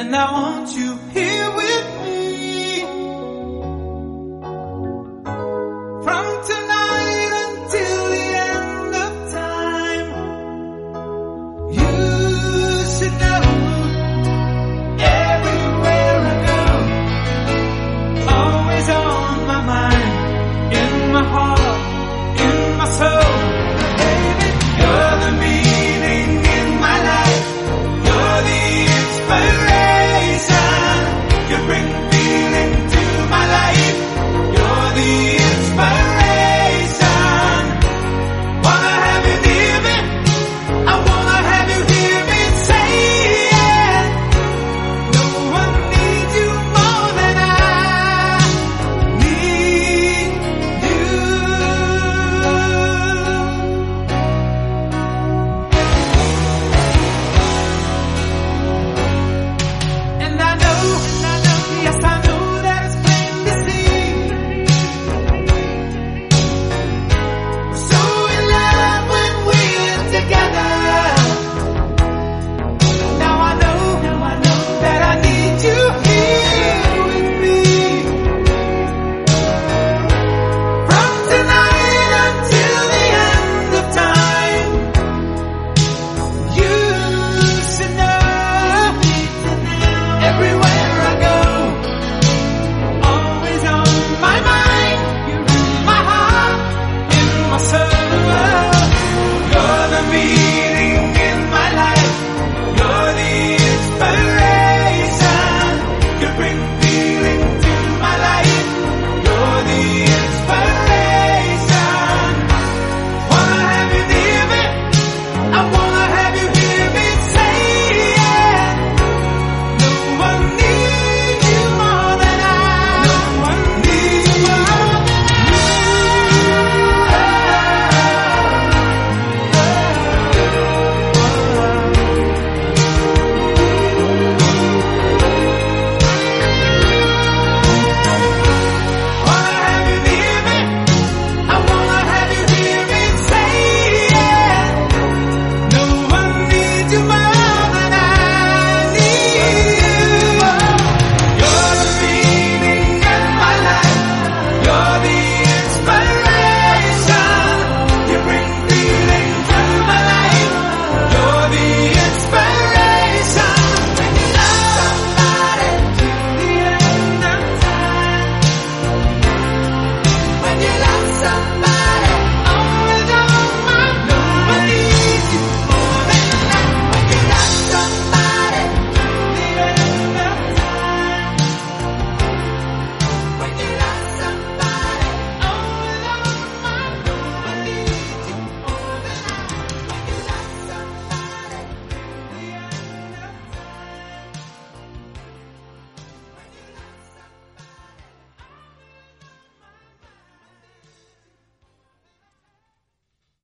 and I want you here with me.